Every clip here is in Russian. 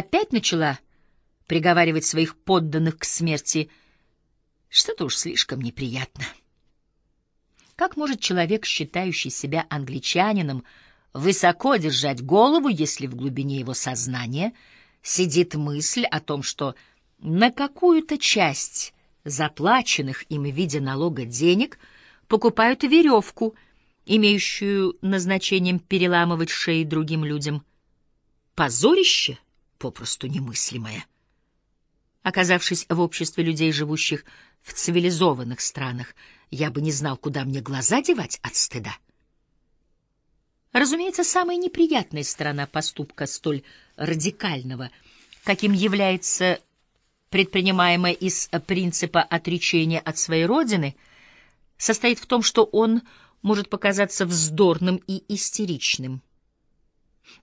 опять начала приговаривать своих подданных к смерти, что-то уж слишком неприятно. Как может человек, считающий себя англичанином, высоко держать голову, если в глубине его сознания сидит мысль о том, что на какую-то часть заплаченных им в виде налога денег покупают веревку, имеющую назначением переламывать шеи другим людям. Позорище попросту немыслимое. Оказавшись в обществе людей, живущих в цивилизованных странах, я бы не знал, куда мне глаза девать от стыда. Разумеется, самая неприятная сторона поступка столь радикального, каким является предпринимаемое из принципа отречения от своей родины, состоит в том, что он может показаться вздорным и истеричным.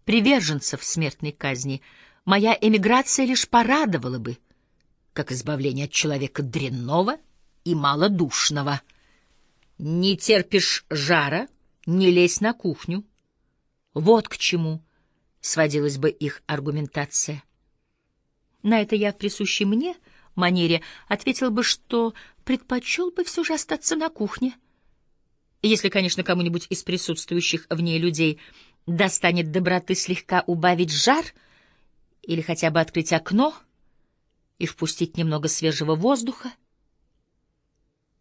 Приверженцев смертной казни моя эмиграция лишь порадовала бы, как избавление от человека дрянного и малодушного. Не терпишь жара — не лезь на кухню. Вот к чему сводилась бы их аргументация. На это я в присущей мне манере ответил бы, что предпочел бы все же остаться на кухне. Если, конечно, кому-нибудь из присутствующих в ней людей достанет доброты слегка убавить жар или хотя бы открыть окно и впустить немного свежего воздуха.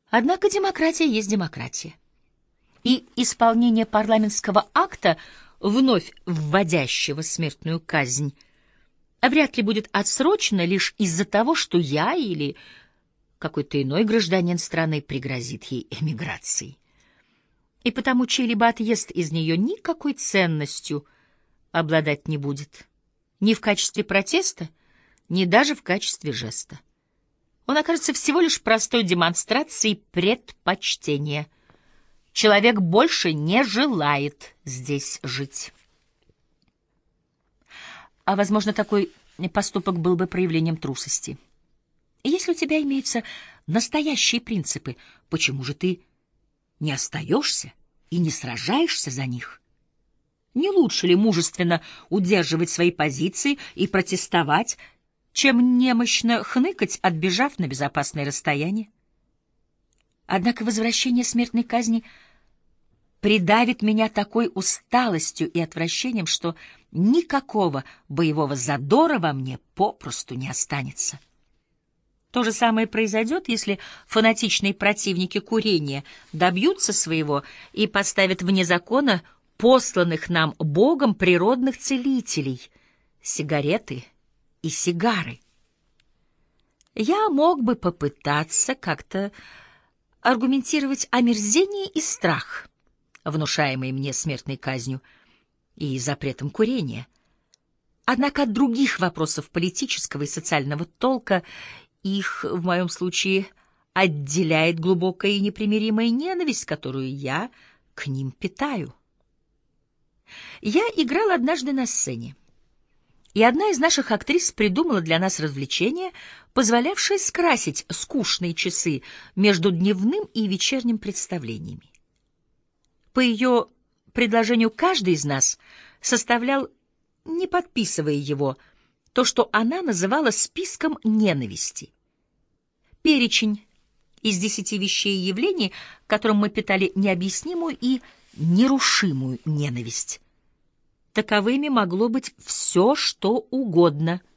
Однако демократия есть демократия. И исполнение парламентского акта — вновь вводящего смертную казнь, вряд ли будет отсрочено лишь из-за того, что я или какой-то иной гражданин страны пригрозит ей эмиграцией. И потому чей-либо отъезд из нее никакой ценностью обладать не будет. Ни в качестве протеста, ни даже в качестве жеста. Он окажется всего лишь простой демонстрацией предпочтения — Человек больше не желает здесь жить. А, возможно, такой поступок был бы проявлением трусости. Если у тебя имеются настоящие принципы, почему же ты не остаешься и не сражаешься за них? Не лучше ли мужественно удерживать свои позиции и протестовать, чем немощно хныкать, отбежав на безопасное расстояние? Однако возвращение смертной казни — придавит меня такой усталостью и отвращением, что никакого боевого задора во мне попросту не останется. То же самое произойдет, если фанатичные противники курения добьются своего и поставят вне закона посланных нам Богом природных целителей — сигареты и сигары. Я мог бы попытаться как-то аргументировать омерзение и страх — внушаемой мне смертной казнью и запретом курения. Однако от других вопросов политического и социального толка их, в моем случае, отделяет глубокая и непримиримая ненависть, которую я к ним питаю. Я играл однажды на сцене, и одна из наших актрис придумала для нас развлечение, позволявшее скрасить скучные часы между дневным и вечерним представлениями. По ее предложению каждый из нас составлял, не подписывая его, то, что она называла списком ненависти. Перечень из десяти вещей и явлений, которым мы питали необъяснимую и нерушимую ненависть. Таковыми могло быть все, что угодно —